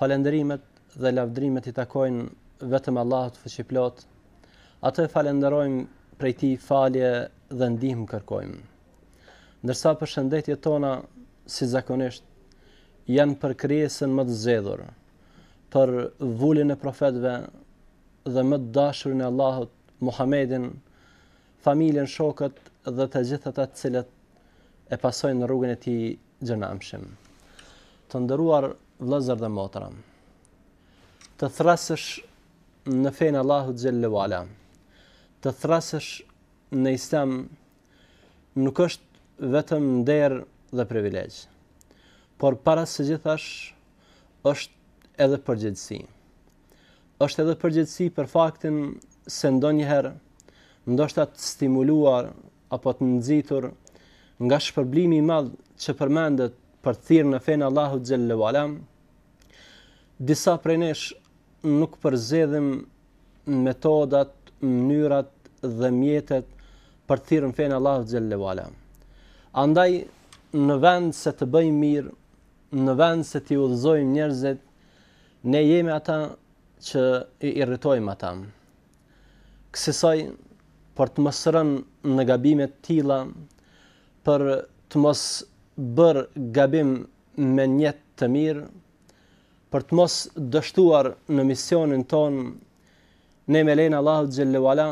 Falënderimet dhe lavdrimet i takojnë vetëm Allahut Fuqiplot. Atë e falënderojmë prej tij falje dhe ndihmë kërkojmë. Ndërsa përshëndetjet tona si zakonisht janë për krijesën më të zgjedhur, për vulin e profetëve dhe më të dashurin e Allahut Muhammedin familjen, shokët dhe të gjithë ata të cilët e pasojnë rrugën e tij gjer në amshim. Të nderuar vëllezër dhe motra, të thrasësh në fenë e Allahut xhelle ue ala. Të thrasësh në Islam nuk është vetëm nder dhe privilegj, por para së gjithash është edhe përgjegjësi. është edhe përgjegjësi për faktin se ndonjëherë ndoshta të stimuluar apo të nxitur nga shpërblimi i madh që përmendet për të thirrë në fenë e Allahut xhelle ue ala disa prej nesh nuk përzgjedhim metodat, mënyrat dhe mjetet për të thirrë në fenë e Allahut xhelle ue ala andaj në vend se të bëjmë mirë Në vend se t'i udhëzojmë njerëzit, ne jemi ata që i irritojmë ata. Kësisoj, për të mos rënë në gabime të tilla, për të mos bërë gabim me nijet të mirë, për të mos dështuar në misionin tonë, ne me lejen e Allahut xhelle ue ala,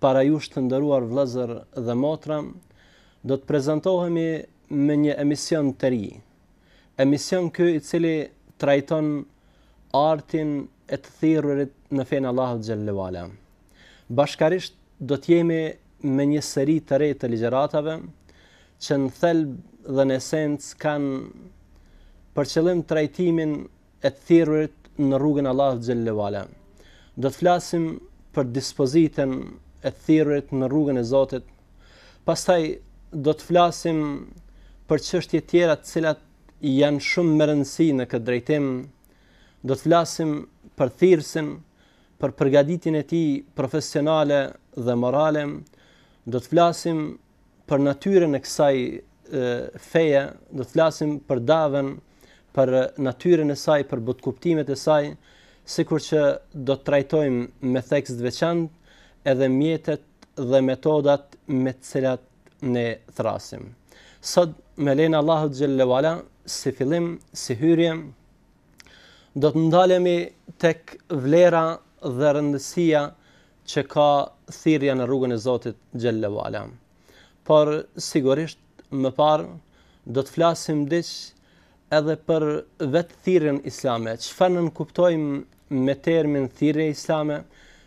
para jush të nderuar vëllezër dhe motra, do të prezantohemi me një emision të ri. Emision ky i cili trajton artin e të thirrurit në fenë e Allahut xhelle ue ala. Bashkërisht do të jemi me një seri të re të ligjëratave që në thelb dhe në esencë kanë për qëllim trajtimin e të thirrurit në rrugën e Allahut xhelle ue ala. Do të flasim për dispozitën e të thirrurit në rrugën e Zotit. Pastaj do të flasim për çështje tjera të cilat janë shumë me rëndësi në këtë drejtim. Do të flasim për thirrësin, për përgatitjen e tij profesionale dhe morale. Do të flasim për natyrën e kësaj feje, do të flasim për daven, për natyrën e saj, për botëkuptimet e saj, sikur që do të trajtojmë me theks të veçantë edhe mjetet dhe metodat me të cilat ne thrasim. Sot me lejen e Allahut xhelle ue ala, si fillim, si hyrje, do të ndalemi tek vlera dhe rëndësia që ka thirrja në rrugën e Zotit xhelle ve ala. Por sigurisht më parë do të flasim diç edhe për vetë thirrjen islame. Çfarë nënkuptojmë me termin thirrje islame?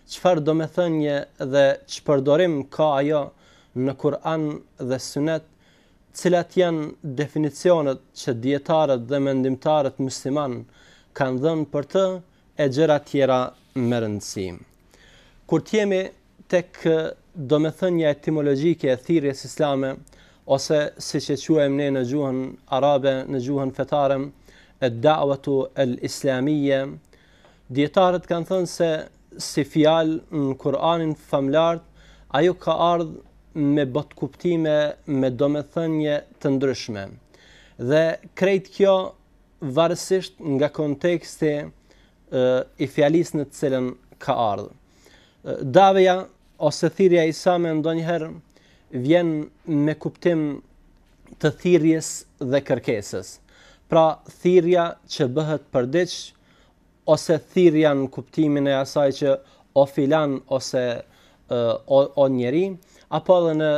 Çfarë domethënie dhe ç'përdorim ka ajo në Kur'an dhe Sunet? Cilat janë definicionet që dijetarët dhe mendimtarët muslimanë kanë dhënë për të? e gjëra tjera me rëndësi. Kur të jemi tek domethënia etimologjike e thirrjes islame ose siç e quajmë ne në gjuhën arabe, në gjuhën fetare, ad-da'watu al-islamiyya, dijetarët kanë thënë se si fjalë në Kur'anin famëlartë, ajo ka ardhur me plot kuptime me domethënie të ndryshme. Dhe krejt kjo varësisht nga konteksti i fjalisë në të cilën ka ardhë. Daveja ose thirrja islame ndonjëherë vjen me kuptim të thirrjes dhe kërkesës. Pra thirrja që bëhet për diç ose thirrja në kuptimin e asaj që o filan ose o, o njeri, apo edhe në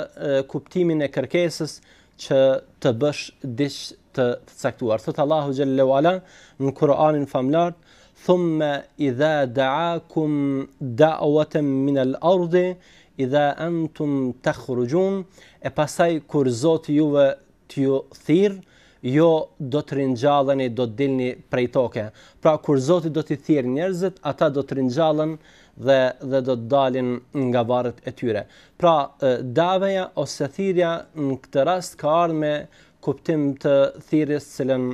kuptimin e kërkesës që të bësh diç të, të caktuar. Thotë Allahu xhelle ve ala në Kur'anin famëlartë, thumme idha daakum daawaten min al ardi, idha antum takhruxhun, e pastaj kur Zoti juve t'ju thirrë, ju do të ringjalleni, do të dilni prej toke. Pra, kur Zoti do t'i thirrë njerëzit, ata do të ringjallen dhe dhe do të dalin nga varret e tyre. Pra, daveja ose thirrja në këtë rast ka ardhur me kuptim të thirrjes të cilën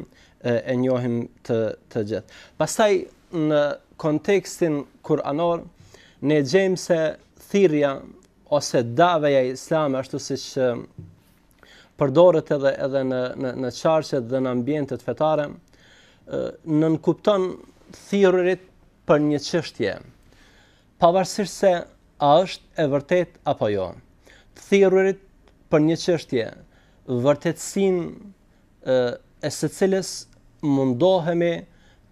e njohim të të gjithë. Pastaj në kontekstin kuranor ne gjejmë se thirrja ose daveja islame ashtu siç përdoret edhe edhe në në në qarqet dhe në ambientet fetare, nënkupton të thirrurit për një çështje. Pavarësisht se a është e vërtetë apo jo, të thirrurit për një çështje, vërtetësinë e së cilës mundohemi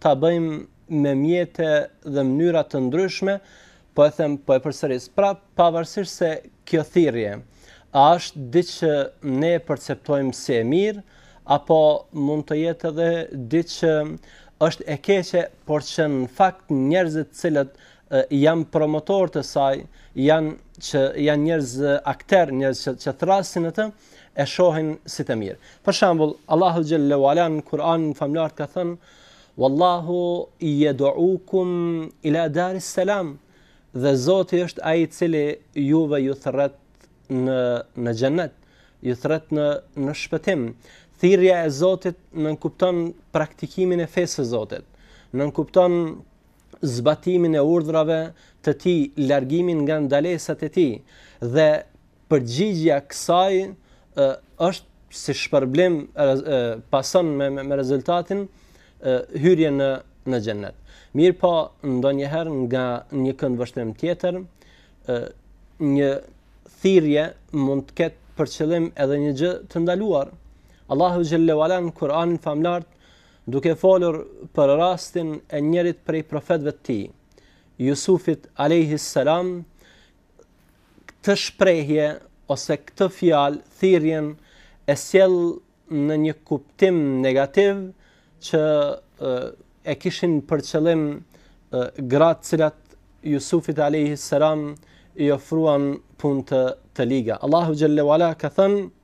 ta bëjmë me mjete dhe mënyra të ndryshme, po e them, po e përsëris, pra pavarësisht se kjo thirrje a është diç që ne perceptojmë si e mirë apo mund të jetë edhe diç që është e keqe, por që në fakt njerëzit të cilët janë promotorë të saj, janë që janë njerëz akterë, njerëz që, që thërrasin në të, e shohin si të mirë. Për shembull, Allahu xhalla wala në Kur'an në famëlartë ka thënë Wallahu yad'ukum ila daris salam dhe Zoti është ai i cili juve ju thrret në në xhennet, ju thrret në në shpëtim. Thirrja e Zotit nënkupton praktikimin e fesë së Zotit, nënkupton zbatimin e urdhrave të tij, largimin nga ndalesat e tij dhe Përgjigjja kësaj është si shpërblim pason me me rezultatin hyrjen në në xhennet. Mirëpo, ndonjëherë nga një këndvështrim tjetër, një thirrje mund të ketë për qëllim edhe një gjë të ndaluar. Allahu xhallahu ala në Kur'anin famëlartë duke folur për rastin e njërit prej profetëve të tij, Jusufit alayhi salam, këtë shprehje ose këtë fjalë thirrjen e sjell në një kuptim negativ që e kishin për qëllim gratë të cilat Jusufit alayhi salam i ofruan punë të, të liga. Allahu xhallahu ala ka thënë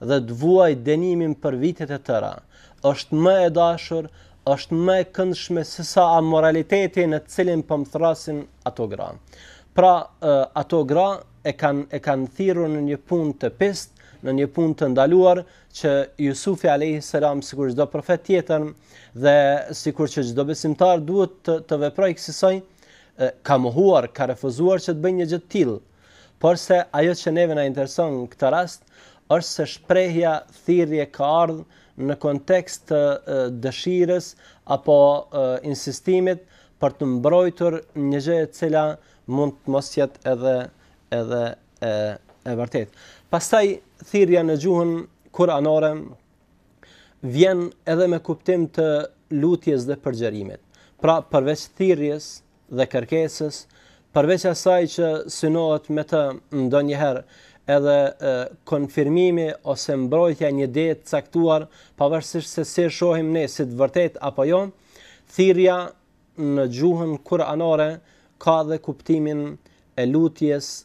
dhe të vuaj dënimin për vitet e tëra, është më e dashur, është më e këndshme se sa amoraliteti në të cilin po m'thrrasin ato gra. Pra, ato gra e kanë e kanë thirrur në një punë të pistë, në një punë të ndaluar që Jusufi alayhis salam sikur çdo profet tjetër dhe sikur që çdo besimtar duhet të, të veprojë kësisoj, ka mohuar, ka refuzuar që të bëjë një gjë të tillë. Porse ajo që neve na intereson në këtë rast është se shprehja thirrje ka ardhur në kontekst të dëshirës apo insistimit për të mbrojtur një gjë e cila mund të mos jetë edhe edhe e e vërtetë. Pastaj thirrja në gjuhën kuranore vjen edhe me kuptim të lutjes dhe përgjërimit. Pra përveç thirrjes dhe kërkesës, përveç asaj që synohet me të ndonjëherë edhe konfirmimi ose mbrojtja një ideje të caktuar, pavarësisht se si e shohim ne si të vërtetë apo jo, thirrja në gjuhën kuranore ka dhe kuptimin e lutjes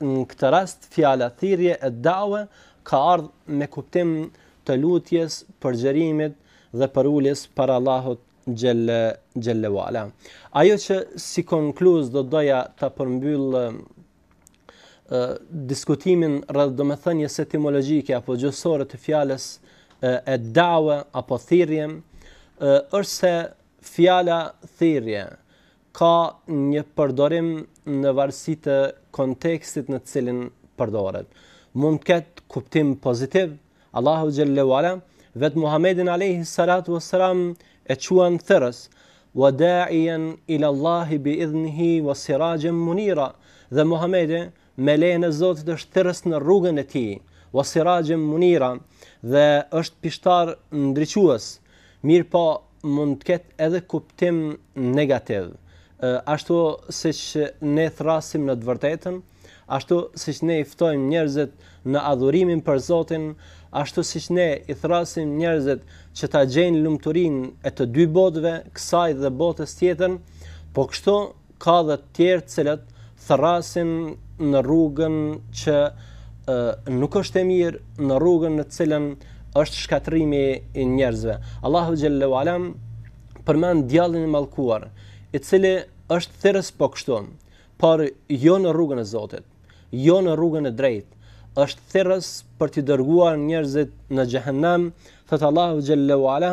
Në këtë rast fjala thirrje ed-dawe ka ardhur me kuptim të lutjes, përgjërimit dhe përuljes para Allahut xhelle xhelle wala. Ajo që si konkluz do doja ta përmbyll diskutimin rreth domethënies etimologjike apo gjuhësore të fjalës ed-dawe apo thirrje është se fjala thirrje Ka një përdorim në varësi të kontekstit në të cilin përdoret. Mund të ketë kuptim pozitiv, Allahu xhelle ue ala vetë Muhamedin alayhi salatu wassalam e quan thirrës, wa da'iyan ila Allahi bi idhnihi wa sirajan munira. Dhe Muhamedi me lejen e Zotit është thirrës në rrugën e tij, wa sirajan munira dhe është pishtar ndriçues. Mirëpo mund të ketë edhe kuptim negativ. Ashtu siç ne thrrasim në të vërtetën, ashtu siç ne i ftojmë njerëzit në adhurimin për Zotin, ashtu siç ne i thrrasim njerëzit që ta gjejnë lumturinë e të dy botëve, kësaj dhe botës tjetër, po kështu Ka dhe të tjerë të cilët thërrasin në rrugën që nuk është e mirë, në rrugën në të cilën është shkatërrimi i njerëzve. Allahu xhelle ue ala përmend djallin e mallkuar, i cili është thirrës po kështu, por jo në rrugën e Zotit, jo në rrugën e drejtë, është thirrës për t'i dërguar njerëzit në xhehenem, thotë Allahu xhelle ue ala,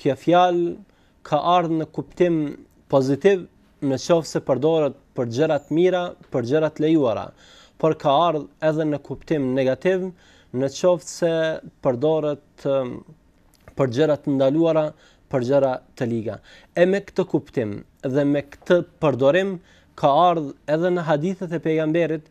Kjo fjalë ka ardhur në kuptim pozitiv në qoftë se përdoret për gjëra të mira, për gjëra të lejuara, por ka ardhur edhe në kuptim negativ në qoftë se përdoret për gjëra të ndaluara, për gjëra të liga. E me këtë kuptim dhe me këtë përdorim ka ardhur edhe në hadithet e pejgamberit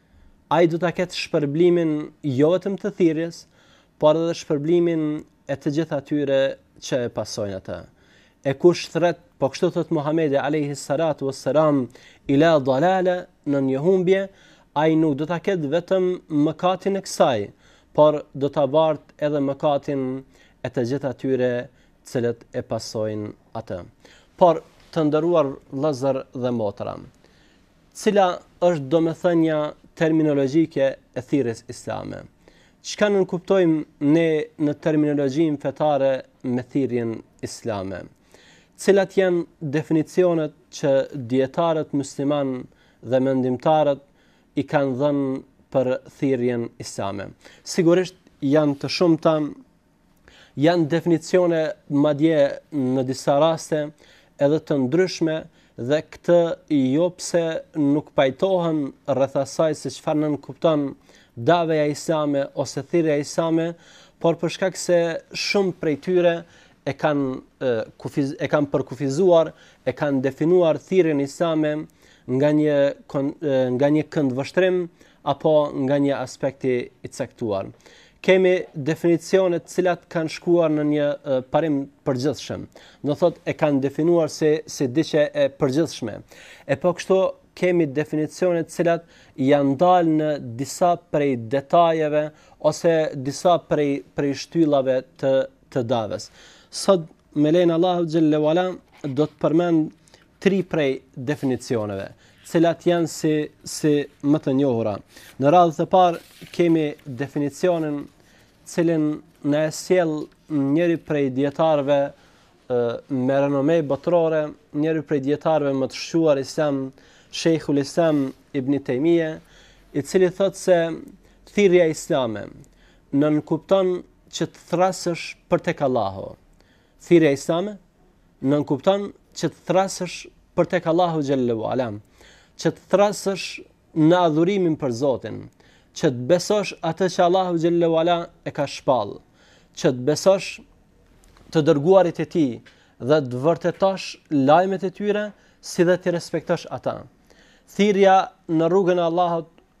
Ai do ta ketë shpërblimin jo vetëm të thirrjes, por edhe shpërblimin e të gjithë atyre që e pasojnë atë. E kush thrret, po kështu thotë Muhamedi alayhi salatu wassalam, ila dalala në një humbje, ai nuk do ta ketë vetëm mëkatin e kësaj, por do ta bartë edhe mëkatin e të gjithë atyre të cilët e pasojnë atë. Por të nderuar vëllezër dhe motra, Cila është domethënia terminologjike e thirrjes islame? Çka nënkuptojmë ne në terminologjinë fetare me thirrjen islame? Cilat janë definicionet që dijetarët muslimanë dhe mendimtarët i kanë dhënë për thirrjen islame? Sigurisht janë të shumta janë definicione madje në disa raste edhe të ndryshme dhe këtë jo pse nuk pajtohen rreth asaj se çfarë nënkupton daveja islame ose thirrja islame, por për shkak se shumë prej tyre e kanë kufiz e kanë përkufizuar, e kanë definuar thirrjen islame nga një nga një këndvështrim apo nga një aspekt i caktuar. Kemi definicione të cilat kanë shkuar në një parim të përgjithshëm. Do thotë e kanë definuar si diçka e përgjithshme. E po kështu kemi definicione të cilat janë ndalë në disa prej detajeve ose disa prej prej shtyllave të të davës. Sot me lejen e Allahut xhelle ue ala, do të përmend tri prej definicioneve, të cilat janë si, si më të njohura. Në radhë të parë, kemi definicionin të cilin na e sjell njëri prej dijetarëve me renome botërore, njëri prej dijetarëve më të shquar islam, Shejhul Islam Ibni Tejmije, i cili thotë se thirrja islame, nënkupton që të thrasësh për tek Allahu. Thirrja islame nënkupton që të thrasësh për tek Allahu xhelle ue ala, që të thrasësh në adhurimin për Zotin, që të besosh atë që Allahu xhelle ue ala e ka shpall, që të besosh të dërguarit e tij dhe të vërtetosh lajmet e tyre si dhe t'i respektosh ata. Thirrja në rrugën e Allahut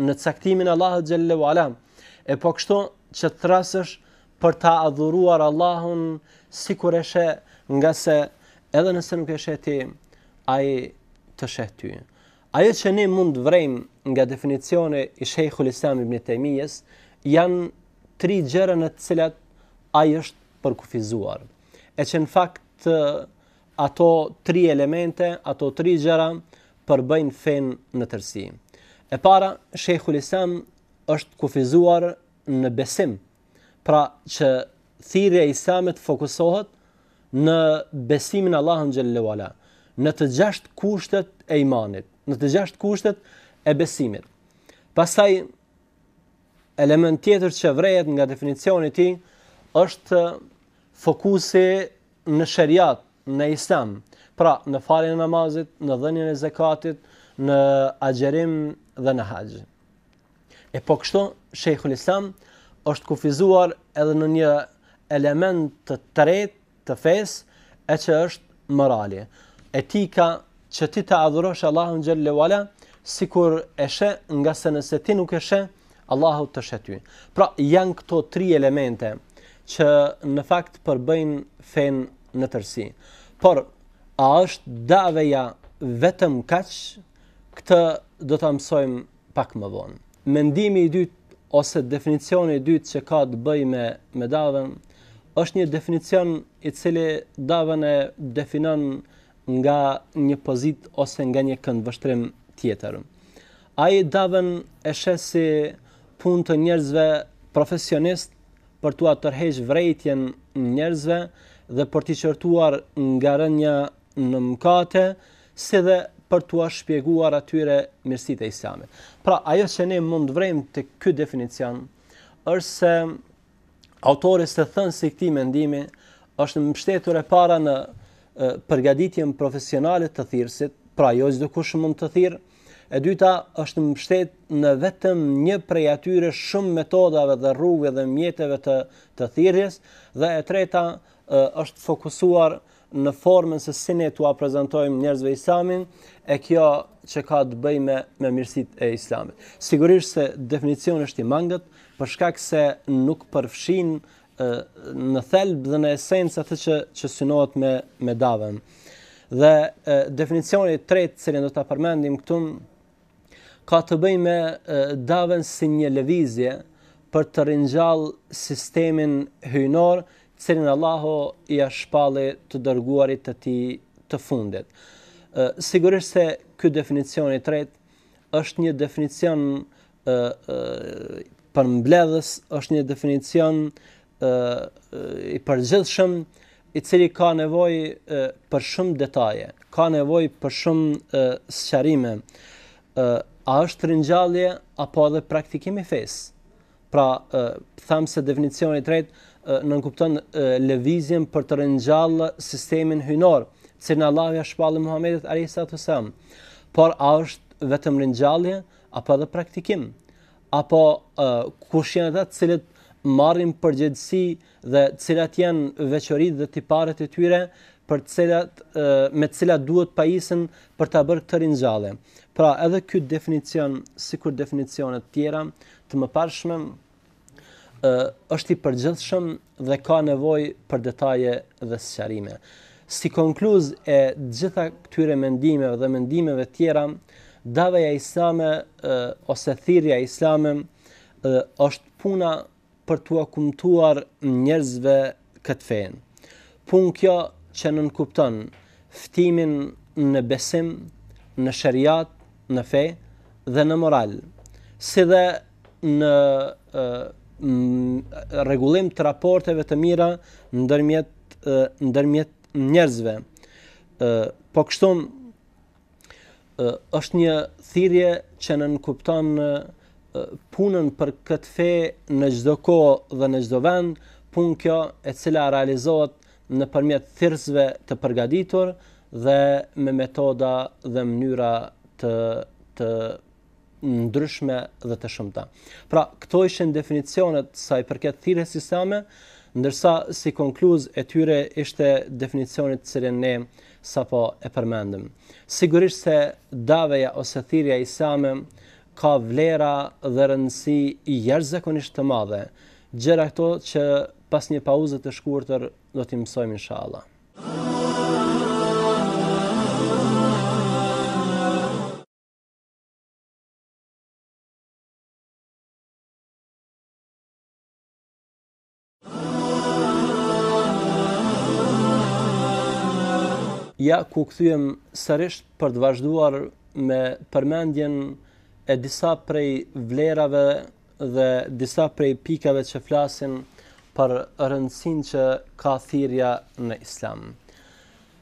në caktimin e Allahut xhelle ue ala. E po kështu që të thrasësh për ta adhuruar Allahun sikur e sheh ngase edhe nëse nuk e sheh ti ai të sheh ty. Ajo që ne mund të vërejmë nga definicioni i Shejhul Islam ibni Tejmijes janë tri gjëra në të cilat ai është përkufizuar. E që në fakt Ato tri elemente, ato tri gjëra përbëjnë fenë në tërësi. E para, Shejhul Islam është kufizuar në besim. Pra që thirrja e Islamit fokusohet në besimin Allahun xhelle ue ala, në të gjashtë kushtet e imanit, në të gjashtë kushtet e besimit. Pastaj element tjetër që vërehet nga definicioni i tij është fokusi në sheriat, në islam, pra në faljen e namazit, në dhënien e zekatit, në agjerim dhe në haxh. E po kështu Shejhul Islam është kufizuar edhe në një element të tretë të fesë, e që është morali. Etika që ti ta adhurosh Allahun xhelle ue ala, sikur e sheh, ngase nëse ti nuk e sheh, Allahu të sheh ty. Pra janë këto tri elemente që në fakt përbëjnë fenë në tërësi. Por a është daveja vetëm kaq? Këtë do ta mësojmë pak më vonë. Mendimi i dytë ose definicioni i dytë që ka të bëjë me me davën është një definicion i cili davën e definon nga një pozitë ose nga një këndvështrim tjetër. Ai davën e sheh si punë të njerëzve profesionistë për t'ua tërheq vërejtjen njerëzve dhe për t'i qortuar nga rënia në mëkate, si dhe për t'ua shpjeguar atyre mirësitë e Islamit. Pra, ajo që ne mund të vrejmë tek ky definicion është se autori, thënësi i këtij mendimi, është mbështetur e para në përgaditjen profesionale të thirrësit, pra jo çdokush mund të thirrë, e dyta është mbështet në vetëm një prej atyre shumë metodave dhe rrugëve dhe mjeteve të, të thirrjes, dhe e treta është fokusuar në formën se si ne t'ua prezantojmë njerëzve islamin, e kjo që ka të bëjë me me mirësitë e islamit. Sigurisht se definicioni është i mangët, për shkak se nuk përfshin në thelb dhe në esencë atë që që synohet me me davën. Dhe e, definicioni i tretë të cilin do ta përmendim këtu Ka të bëjë me davën si një lëvizje për të ringjallë sistemin hyjnor, të cilin Allahu ia shpalli të dërguarit të tij të fundit. Sigurisht se ky definicion i tretë është një definicion ë ë përmbledhës, është një definicion ë i përgjithshëm i cili ka nevojë për shumë detaje, ka nevojë për shumë sqarime. ë a është ringjallje apo edhe praktikim i fesë? Pra, ë thamë se definicioni i tretë nënkupton lëvizjen për të ringjallë sistemin hyjnor, të cilin Allahu ia shpalli Muhamedit alejhi salatu selam. Por a është vetëm ringjallje apo edhe praktikim? apo kush janë ata të cilët marrin përgjegjësi dhe cilat janë veçoritë dhe tiparet e tyre për të cilat me të cilat duhet pajisen për ta bërë këtë ringjallje. Pra, edhe ky definicion, sikur definicione të tjera të mëparshme, ë është i përgjithshëm dhe ka nevojë për detaje dhe sqarime. Si konkluzë e të gjitha këtyre mendimeve dhe mendimeve tjera, davaja islame ose thirrja islame është puna për t'ua kumtuar njerëzve këtë fe. Punë kjo që nënkupton ftimin në besim, në sheriat, në fe dhe në moral, si dhe në rregullim të raporteve të mira ndërmjet ndërmjet njerëzve. Ë po kështu ë është një thirrje që nënkupton punën për këtë fe në çdo kohë dhe në çdo vend, punë kjo e cila realizohet nëpërmjet thirrësve të përgaditur dhe me metoda dhe mënyra të të ndryshme dhe të shumta. Pra, këto ishin definicionet sa i përket thirrjes islame, ndërsa si konkluz e tyre ishte definicioni të cilin ne sapo e përmendëm. Sigurisht se daveja ose thirrja islame ka vlera dhe rëndësi jashtëzakonisht të madhe. Gjëra këto që pas një pauze të shkurtër do t'i mësojmë inshallah. Ja ku kthehem sërisht për të vazhduar me përmendjen e disa prej vlerave dhe disa prej pikave që flasin për rëndësinë që ka thirrja në islam.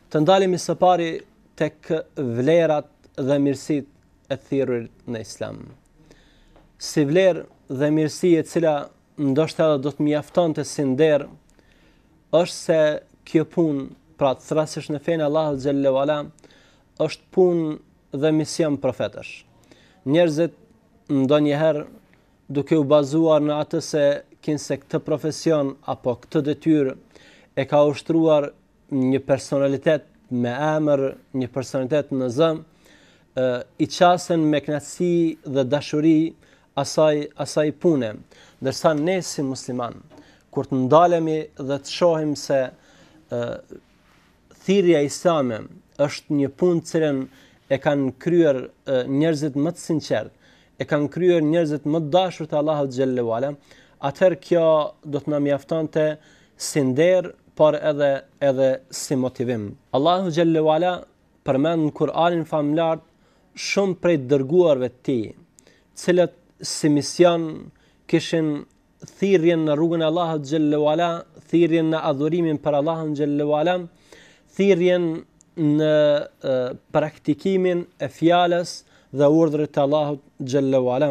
Të ndalemi së pari tek vlerat dhe mirësitë e thirrurit në Islam. Si vlerë dhe mirësi e cila ndoshta edhe do të mjaftonte si nder, është se kjo punë, pra të thrrasësh në fenë e Allahut xhelle uala, është punë dhe mision profetësh. Njerëzit ndonjëherë duke u bazuar në atë se kinse këtë profesion apo këtë detyrë e ka ushtruar një personalitet me emër, një personalitet në zë, i qasen me knaqësi dhe dashuri asaj, asaj pune. Ndërsa ne si musliman, kur të ndalemi dhe të shohim se thirrja islame është një punë të cilën e kanë kryer njerëzit më të sinqert, e kanë kryer njerëzit më të dashur te Allahu xhelle uala, atëherë kjo do të na mjaftonte si nder por edhe edhe si motivim. Allahu xhelle uala përmend në Kur'anin famëlartë shumë prej dërguarve të tij, të cilët si mision kishin thirrjen në rrugën e Allahut xhelle uala, thirrjen në adhurimin për Allahun xhelle uala, thirrjen në praktikimin e fjalës dhe urdhrit të Allahut xhelle uala.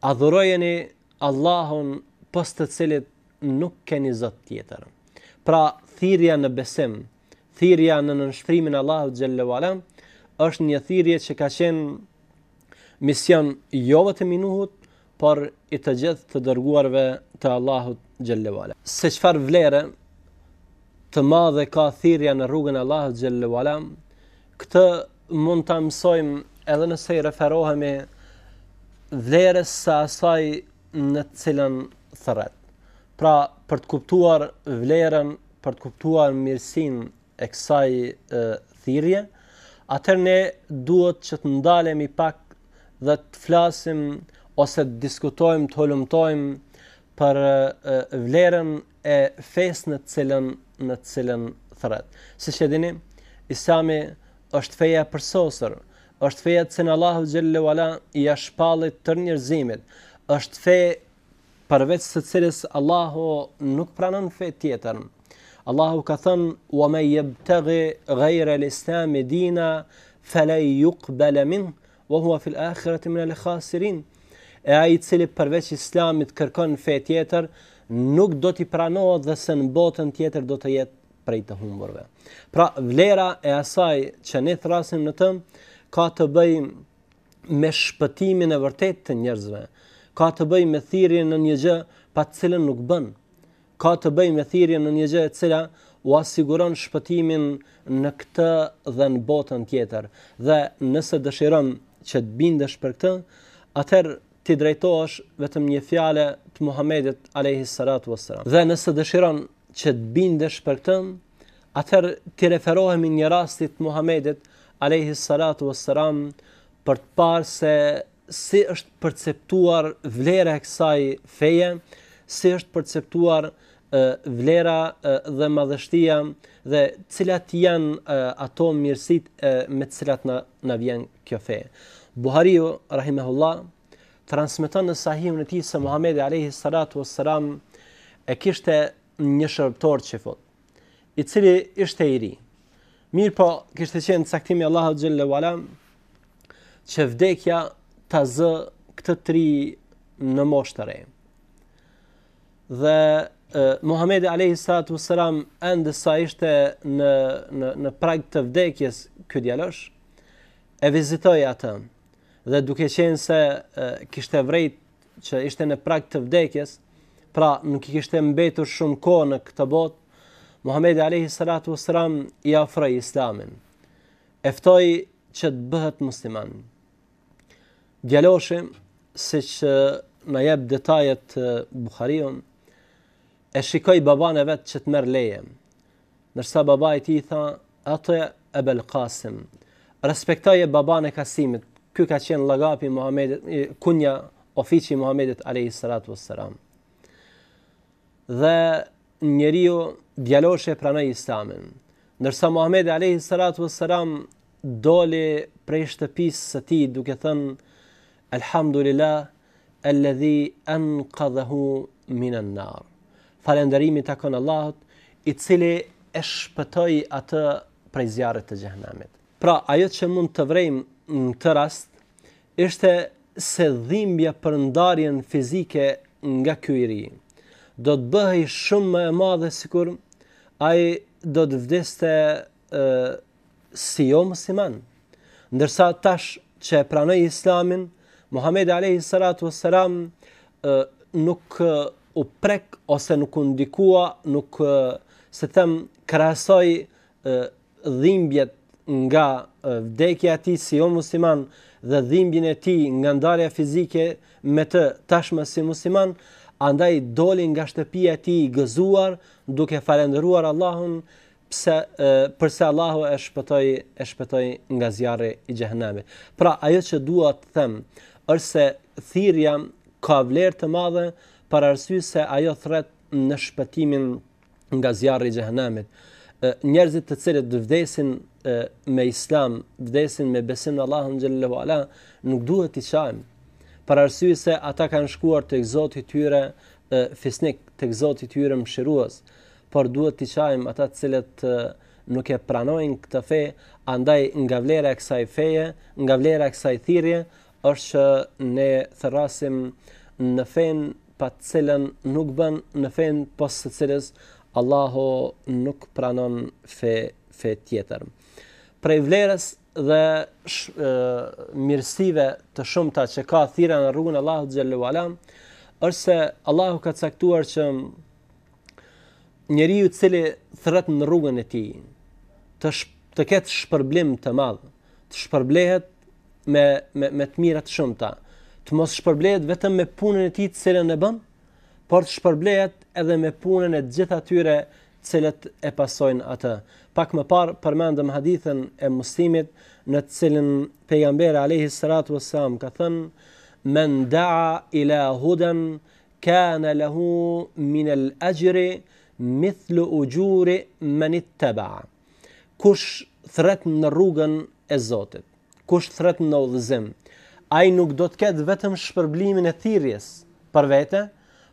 Adhurojeni Allahun pos të cilit nuk keni zot tjetër. Pra, thirrja në besim, thirrja në nënshtrimin Allahut xhelle uala, është një thirrje që ka qenë mision jo vetëm i Nuhut, por i të gjithë të dërguarve të Allahut xhelle uala. Se çfarë vlere të madhe ka thirrja në rrugën e Allahut xhelle uala, këtë mund ta mësojmë edhe nëse i referohemi vlerës së asaj në të cilën thret. Pra, për të kuptuar vlerën, për të kuptuar mirësinë e kësaj e, thirrje, atëherë ne duhet që të ndalemi pak dhe të flasim ose të diskutojmë, të hulumtojmë për vlerën e fesë në të cilën në të cilën thret. Siç e dini, Islami është feja e përsosur, është feja të cilën Allahu xhelle ue ala ia shpalli tërë njerëzimit, është fe përveç së cilës Allahu nuk pranon fe tjetër. Allahu ka thënë: "Wa man yabtaghi ghayra al-islam dinan falan yuqbala min wa huwa fil akhirati min al khasirin e ai i cili përveç islamit kërkon fe tjetër nuk do t'i pranohet dhe se në botën tjetër do të jetë prej të humburve. Pra vlera e asaj që ne thrasim në të ka të bëjë me shpëtimin e vërtetë të njerëzve, ka të bëjë me thirrjen në një gjë pa të cilën nuk bën, ka të bëjë me thirrjen në një gjë e cila ua siguron shpëtimin në këtë dhe në botën tjetër. Dhe nëse dëshiron që të bindesh për këtë, atëherë t'i drejtohesh vetëm një fjale të Muhamedit alayhi salatu wassalam. Dhe nëse dëshiron që të bindesh për këtë, atëherë t'i referohemi një rasti të Muhamedit alayhi salatu wassalam për të parë se si është perceptuar vlera e kësaj feje, si është perceptuar vlera dhe madhështia dhe cilat janë ato mirësitë me të cilat na na vjen kjo fe. Buhariu rahimahullah transmeton në sahihun e tij se Muhamedi alayhi salatu wassalam e kishte një shërbëtor çifut i cili ishte i ri. Mirëpo, kishte qenë caktimi i Allahut xhelle ue ala, që vdekja ta zë këtë të ri në moshë të re. Dhe Muhamedi alayhi salatu wasalam ende sa ishte në në në prag të vdekjes ky djalosh e vizitoi atë dhe duke qenë se kishte vrejt që ishte në prag të vdekjes, pra nuk i kishte mbetur shumë kohë në këtë botë, Muhamedi alayhi salatu wasalam i ofroi Islamin. E ftoi që të bëhet musliman. Djaloshi, siç na jep detajet Buhariu, e shikoi babanë e vet që të merrë leje. Ndërsa babai i tij tha, Ati' Aba al-Qasim, respektoje babanë e Kasimit. Ky ka qenë llagapi i Muhamedit, kunja ofici i Muhamedit alayhi salatu wassalam. Dhe njeriu djaloshi e pranoi Islamin. Ndërsa Muhamedi alayhi salatu wassalam doli prej shtëpisë së tij duke thënë Alhamdulillah Alladhi anqadhahu min an-nar. Falënderimi i takon Allahut, i cili e shpëtoi atë prej zjarrit të xhehenemit. Pra, ajo që mund të vërejmë në këtë rast ishte se dhimbja për ndarjen fizike nga ky i ri do të bëhej shumë më e madhe sikur ai do të vdiste si jo musliman. Ndërsa tash që e pranoi Islamin, Muhamedi alayhi salatu wassalam nuk u prek ose nuk u ndikua, nuk, si të them, krahasoi dhimbjet nga vdekja e tij si jo musliman dhe dhimbjen e tij nga ndarja fizike me të tashmë si musliman, andaj doli nga shtëpia e tij i gëzuar duke falënderuar Allahun pse përse Allahu e shpëtoi e shpëtoi nga zjarri i xhehenemit. Pra ajo që dua të them është se thirrja ka vlerë të madhe për arsye se ajo thërret në shpëtimin nga zjarri i xhehenemit. Njerëzit të cilët vdesin me islam, vdesin me besim në Allahun xhelle ue ala, nuk duhet t'i qajmë. Për arsye se ata kanë shkuar tek Zoti i tyre fisnik, tek Zoti i tyre mëshirues. por duhet t'i qajmë ata të cilët nuk e pranojnë këtë fe, andaj nga vlera e kësaj feje, nga vlera e kësaj thirrjeje është që ne thërrasim në fenë pa të cilën nuk bën në fenë pos së cilës Allahu nuk pranon fe fe tjetër. Prej vlerës dhe sh, e, mirësive të shumta që ka thirrja në rrugën e Allahut xhelle ue ala, është se Allahu ka caktuar që njeriu i cili thërret në rrugën e tij të sh, të ketë shpërblim të madh, të shpërblehet me me me të mira të shumta, të mos shpërblehet vetëm me punën e tij të cilën e bën, por të shpërblehet edhe me punën e të gjithë atyre të cilët e pasojnë atë. Pak më parë përmendëm hadithin e Muslimit në të cilin pejgamberi alayhi salatu wassalam ka thënë men da'a ila hudan Kane lehu minel exhri mithlu uxhuri men itteba. Kush thërret në rrugën e Zotit, kush thërret në udhëzim, ai nuk do të ketë vetëm shpërblimin e thirrjes për vete,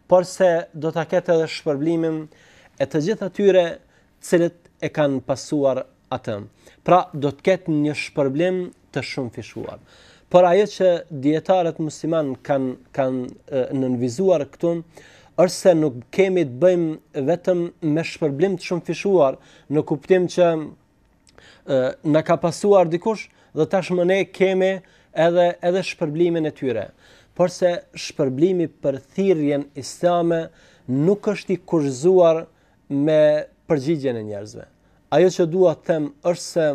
porse do ta ketë edhe shpërblimin e të gjithë atyre të cilët e kanë pasuar atë. Pra, do të ketë një shpërblim të shumëfishuar. Por ajo që dietarët muslimanë kanë kanë nënvizuar këtu është se nuk kemi të bëjmë vetëm me shpërblim të shumëfishuar, në kuptim që na ka pasuar dikush dhe tashmë ne kemi edhe edhe shpërblimin e tyre. Porse shpërblimi për thirrjen islame nuk është i kushtëzuar me përgjigjen e njerëzve. Ajo që dua të them është se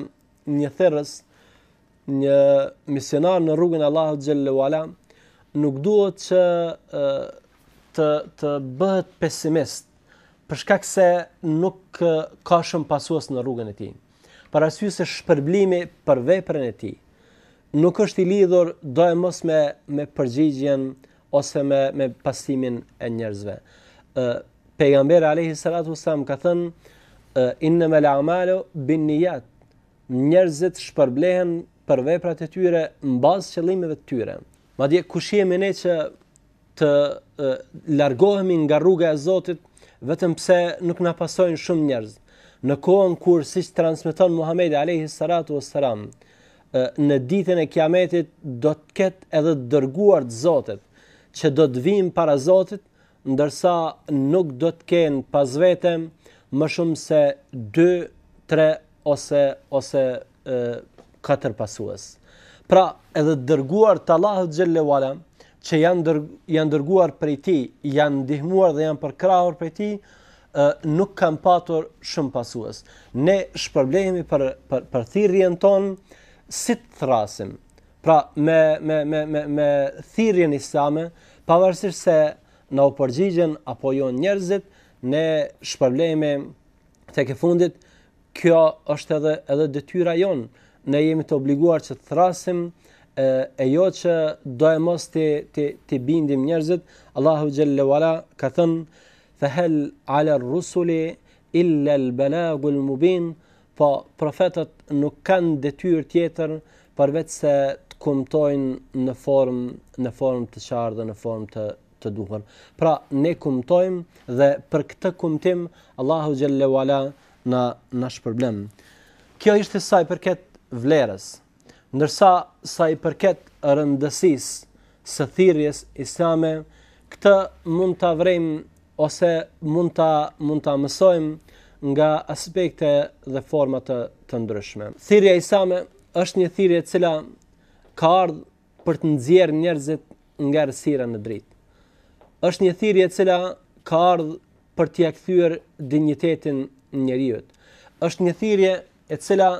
një thirrës, një misionar në rrugën e Allahut xhelle ue ala nuk duhet që të të bëhet pesimist për shkak se nuk ka shumë pasues në rrugën e tij. Për arsye se shpërblimi për veprën e tij nuk është i lidhur do e mos me me përgjigjen ose me me pasimin e njerëzve. Ë pejgamberi alayhi salatu wasallam ka thënë innamal a'malu bin niyat. Njerëzit shpërblehen për veprat e tyre në bazë qëllimeve të tyre. Madje kush jemi ne që të e, largohemi nga rruga e Zotit vetëm pse nuk na pasojnë shumë njerëz. Në kohën kur siç transmeton Muhamedi alayhi salatu wasalam, në ditën e Kiametit do të ketë edhe të dërguar të Zotit, që do të vijnë para Zotit, ndërsa nuk do të kenë pas vete më shumë se 2, 3 ose ose 4 pasues. Pra, edhe të dërguar të Allahut xhelle ue ala që janë dër, janë dërguar prej tij, janë ndihmuar dhe janë përkrahur prej tij, nuk kanë patur shumë pasues. Ne shpërblehemi për për për thirrjen tonë si të thërrasim. Pra me me me me me thirrjen islame, pavarësisht se na u përgjigjen apo jo njerëzit, ne shpërblehemi tek e fundit Kjo është edhe edhe detyra jonë. Ne jemi të obliguar që të thërrasim e, e jo që do e mos të, të, t'i bindim njerëzit. Allahu xhelle ue ala ka thënë, fehel alar rusuli illa al balagu al mubin, po profetët nuk kanë detyrë tjetër përveç se të kumtojnë në formë në formë të qartë dhe në formë të të duhur. Pra, ne kumtojmë dhe për këtë kumtim Allahu xhelle ue ala na na shpërblen. Kjo ishte sa i përket vlerës. Ndërsa sa i përket rëndësisë së thirrjes islame, këtë mund ta vrejmë ose mund ta mund ta mësojmë nga aspekte dhe forma të, të ndryshme. Thirrja islame është një thirrje e cila ka ardhur për të nxjerrë njerëzit nga errësira në dritë. Është një thirrje e cila ka ardhur për t'ia kthyer dinjitetin njeriut. Është një thirrje e cila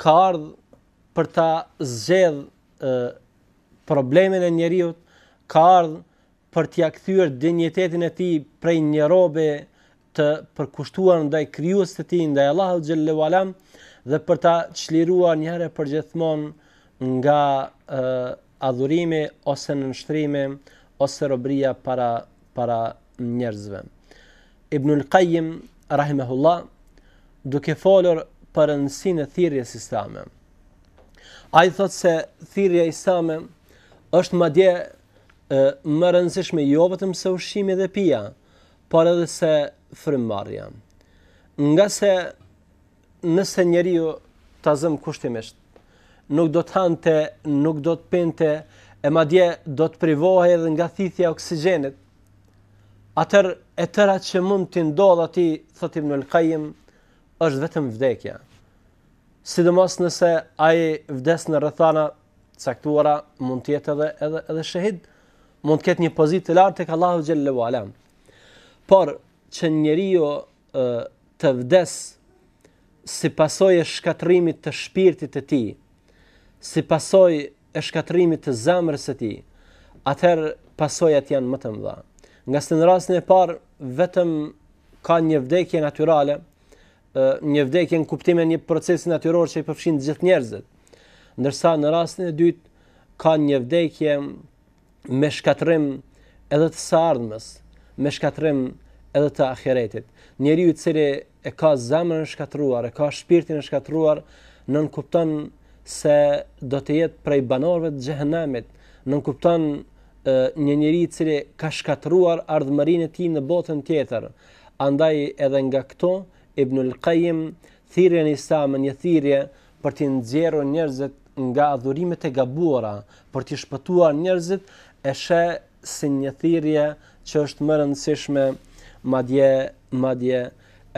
ka ardhur për ta zgjidh problemin e njeriut, ka ardhur për t'ia kthyer dinjitetin e tij prej një robi të përkushtuar ndaj krijuesit të tij, ndaj Allahut xhelle ue ala dhe për ta çliruar një herë përgjithmonë nga uh, adhurimi ose nënshtrimi ose robëria para para njerëzve. Ibnul Qayyim rahimahullah duke folur për rëndësinë e thirrjes islame. Ai thotë se thirrja islame është madje më e rëndësishme jo vetëm se ushqimi dhe pija, por edhe se frymëmarrja. Ngase nëse njeriu ta zëmë kushtimisht, nuk do të hante, nuk do të pinte, e madje do të privohej edhe nga thithja e oksigjenit, atëherë e tëra që mund t'i ndodhë atij, thotë Ibnul Qayyim, është vetëm vdekja. Sidomos nëse ai vdes në rrethana të caktuara, mund të jetë edhe edhe edhe shehid, mund të ketë një pozitë të lartë tek Allahu xhelle ue ala. Por që njeriu të vdesë si pasojë e shkatërrimit të shpirtit të tij, si pasojë e shkatërrimit të zemrës së tij, atëherë pasojat janë më të mëdha. Ngase në rastin e parë vetëm ka një vdekje natyrale një vdekje në kuptimin e një procesi natyror që i përfshin të gjithë njerëzit. Ndërsa në rastin e dytë ka një vdekje me shkatërrim edhe të së ardhmes, me shkatërrim edhe të ahiretit. Njeriu i cili e ka zemrën e shkatërruar, e ka shpirtin e shkatërruar, nënkupton se do të jetë prej banorëve të xhehenemit, nënkupton një njeri i cili ka shkatërruar ardhmërinë e tij në botën tjetër, Andaj edhe nga këto Ibnul Qayyim thirrjen islame, një thirrje për t'i nxjerrur njerëzit nga adhurimet e gabuara, për t'i shpëtuar njerëzit e sheh si një thirrje që është më e rëndësishme madje madje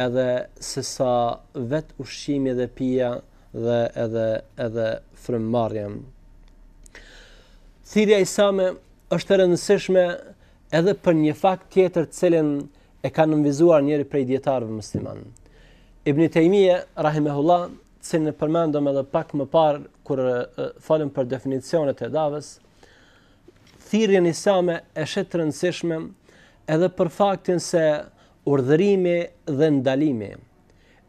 edhe se sa vetë ushqimi dhe pija dhe edhe edhe frymëmarrja. Thirrja islame është e rëndësishme Edhe për një fakt tjetër të cilin e ka nënvizuar njëri prej dietarëve musliman. Ibn Taymije rahimehullah, të cilin e përmendëm edhe pak më parë kur folëm për definicionet e davës, thirrjen islame e sheh të rëndësishme edhe për faktin se urdhërimi dhe ndalimi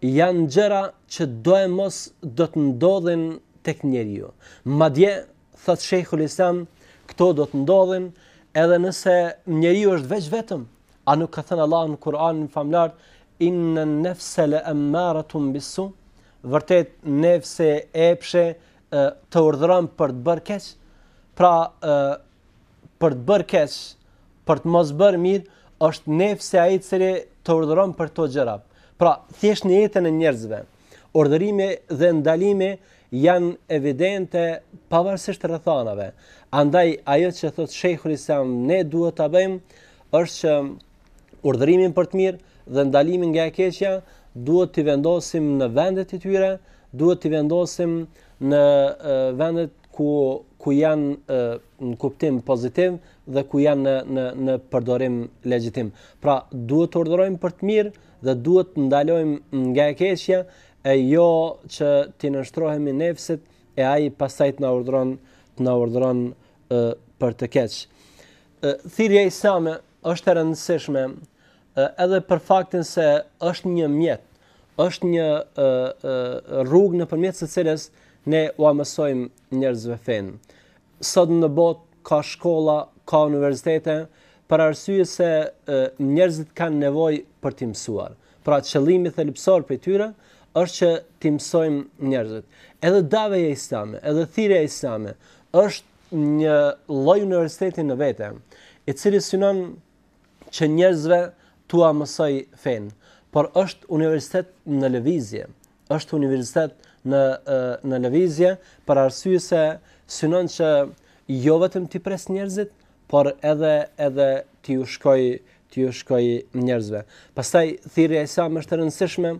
janë gjëra që do e mos do të ndodhin tek njeriu. Madje thotë Sheikhul Islam, këto do të ndodhin edhe nëse njeriu është veç vetëm. A nuk ka thënë Allahu në Kur'anin famëlartë inna nafsa la amaratun bisu? Vërtet nefsi epshi të urdhëron për të bërë keq. Pra për të bërë keq, për të mos bërë mirë, është nefsi ai i cili të urdhëron për këto gjëra. Pra, thjesht në jetën e njerëzve, Urdhërimi dhe ndalimi janë evidente pavarësisht rrethanave. Andaj ajo që thot Sheikhul Islam ne duhet ta bëjmë është që urdhërimin për të mirë dhe ndalimin nga e keqja duhet t'i vendosim në vendet e tyre, duhet t'i vendosim në vendet ku ku janë në kuptim pozitiv dhe ku janë në në në përdorim legjitim. Pra, duhet të urdhërojmë për të mirë dhe duhet të ndalojmë nga e keqja e jo që t'i nënshtrohemi nefsit e ai pastaj të na urdhëron të na urdhëron për të keq. Thirrja islame është e rëndësishme edhe për faktin se është një mjet, është një rrugë nëpërmjet së cilës ne ua mësojmë njerëzve fenë. Sot në botë ka shkolla, ka universitete, për arsye se njerëzit kanë nevojë për të mësuar. Pra qëllimi thelbësor prej tyre është që t'i mësojmë njerëzit. Edhe daveja islame, edhe thirrja islame është një lloj universiteti në vete, i cili synon që njerëzve t'ua mësojë fenë, por është universitet në lëvizje, është universitet në në lëvizje për arsye se synon që jo vetëm t'i presë njerëzit, por edhe edhe t'ju shkojë t'ju shkojë njerëzve. Pastaj thirrja islame është e rëndësishme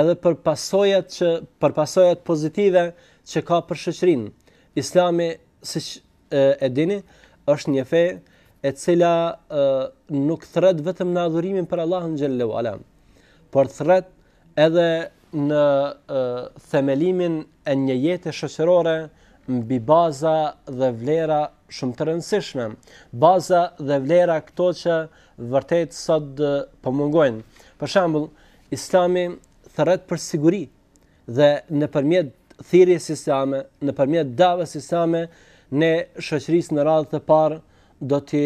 edhe për pasojat që për pasojat pozitive që ka për shoqërinë. Islami siç e dini është një fe e cila e, nuk thrret vetëm në adhurimin për Allahun xhelle ue ala, por thrret Edhe në themelimin e një jete shoqërore mbi baza dhe vlera shumë të rëndësishme. Baza dhe vlera këto që vërtet sot po mungojnë. Për shembull, Islami thërret për siguri dhe nëpërmjet thirrjes islame, nëpërmjet davës islame ne shoqërisë në radhë të parë do t'i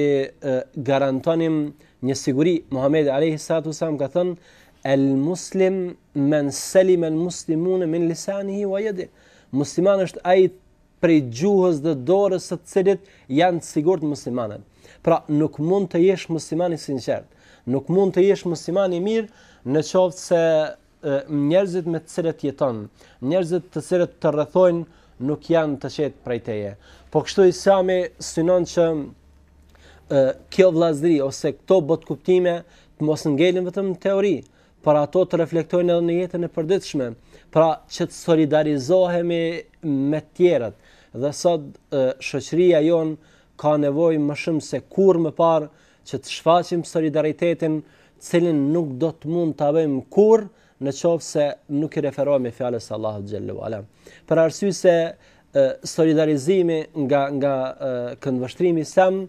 garantonim një siguri. Muhamedi alayhi salatu wasallam ka thënë El muslim men selim el muslimune min lisanihi wa jedi. Musliman është ai prej gjuhës dhe dorës së të cilit janë të sigurt muslimanët. Pra nuk mund të jesh musliman i sinqertë, nuk mund të jesh musliman i mirë në qoftë se njerëzit me të cilët jeton, njerëzit të cilët të rrethojnë nuk janë të qetë prej teje. Po kështu Islami synon që kjo vllazëri ose këto botëkuptime të mos ngelin vetëm në teori, por ato të reflektojnë edhe në jetën e përditshme. Pra, që të solidarizohemi me të tjerët. Dhe sot shoqëria jonë ka nevojë më shumë se kurrë më parë që të shfaqim solidaritetin, të cilin nuk do të mund ta bëjmë kurrë në qoftë se nuk i referohemi fjalës së Allahut xhallahu ala. Për arsye se solidarizimi nga nga këndvështrimi islam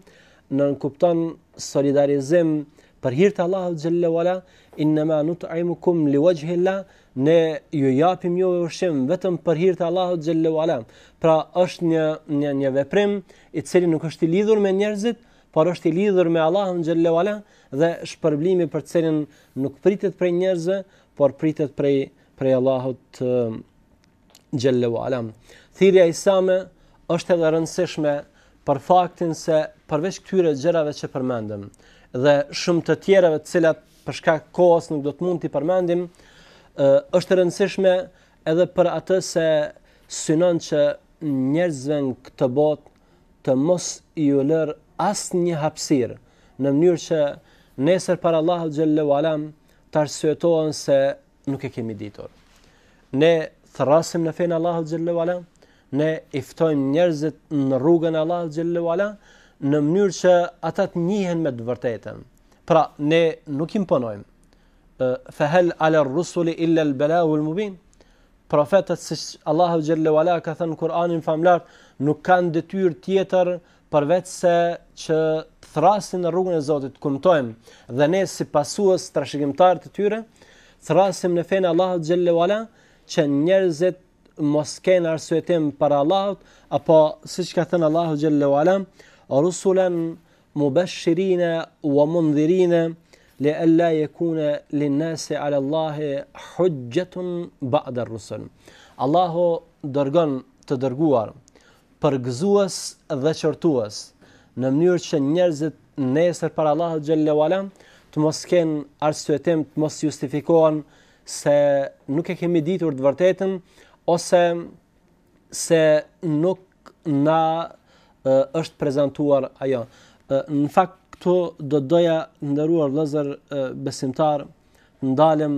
nënkupton solidarizim për hir të Allahut xhallahu ala inna ma nut'imukum li wajhi llah ne ju japim ju ushqejmë vetëm për hir të Allahut xhallahu ala pra është një një një veprim i cili nuk është i lidhur me njerëzit por është i lidhur me Allahun xhallahu ala dhe shpërblimi për të cilin nuk pritet prej njerëzve, por pritet prej prej Allahut xhallahu ala. Thirrja islame është edhe rëndësishme për faktin se përveç këtyre gjërave që përmendëm dhe shumë të tjerave të cilat për shkak kohës nuk do të mund t'i përmendim, është rëndësishme edhe për atë se synon që njerëzve në këtë botë të mos iu lërë asnjë hapësirë, në mënyrë që nesër para Allahut xhelle uala të arsyetohen se nuk e kemi ditur. Ne thrasim në fenë e Allahut xhelle uala, ne i ftojmë njerëzit në rrugën e Allahut xhelle uala në mënyrë që ata të njihen me të vërtetën. Pra, ne nuk imponojmë. Fa hal ala ar-rusuli illa al-balagu al-mubin? Profetët siç Allahu xhelle wala ka thënë Kur'anin famëlartë nuk kanë detyrë tjetër përveç se që të thrasin në rrugën e Zotit, kumtojmë dhe ne si pasues trashëgimtarë të tyre, thrasim në fenë Allahut xhelle wala që njerëzit mos kenë arsyetim para Allahut apo siç ka thënë Allahu xhelle wala, rusulan Mubashshirina wa mundhirina li alla yakuna lin nasi ala Allahi hujjatun ba'da ar-rusul. Allahu dërgon të dërguar përgëzues dhe qortues në mënyrë që njerëzit nesër para Allahut xhelle ue ala të mos kenë arsyetim, të mos justifikohen se nuk e kemi ditur të vërtetën ose se nuk na është prezantuar ajo. Në fakt këtu do t'doja të nderuar vëllezër besimtarë t'ndalem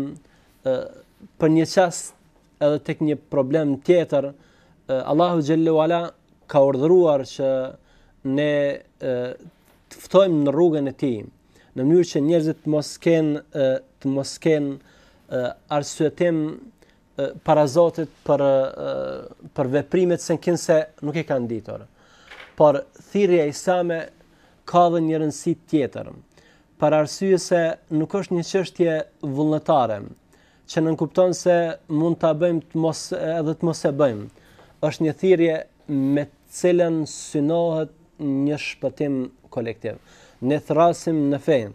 për një çast edhe tek një problem tjetër Allahu xhelle ue ala ka urdhëruar që ne të ftojmë në rrugën e tij në mënyrë që njerëzit të mos kenë të mos kenë arsyetim para Zotit për për veprimet se kin se nuk e kanë ditur. Por thirrja islame ka dhe një rëndësi tjetër. Për arsye se nuk është një çështje vullnetare, që nënkupton se mund ta bëjmë të mos edhe të mos e bëjmë. Është një thirrje me të cilën synohet një shpëtim kolektiv. Ne thrrasim në fenë.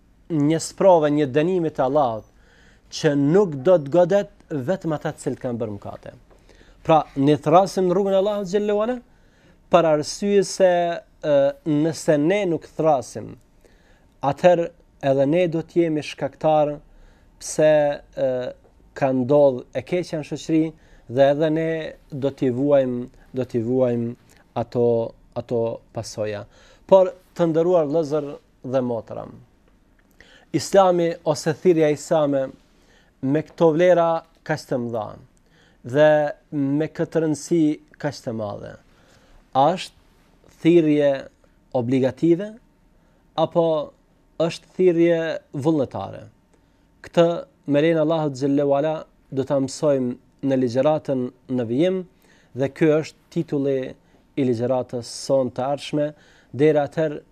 një sprove, një dënimi të Allahut që nuk do të godet vetëm ata të cilët kanë bërë mëkate. Pra, ne thrasim në rrugën e Allahut xhelle ue ala për arsye se e, nëse ne nuk thrrasim, atëherë edhe ne do të jemi shkaktar pse e, ka ndodh e keqja në shoqëri dhe edhe ne do t'i vuajmë, do t'i vuajmë ato ato pasoja. Por të nderuar vëllezër dhe motra. Islami ose thirrja islame me këto vlera kaq të mëdha dhe me këtë rëndësi kaq të madhe. A është thirrje obligative apo është thirrje vullnetare? Këtë me lejen e Allahut xhelle ue ala do ta mësojmë në ligjeratën në vijim dhe ky është titulli i ligjeratës sonë të ardhshme deri atëherë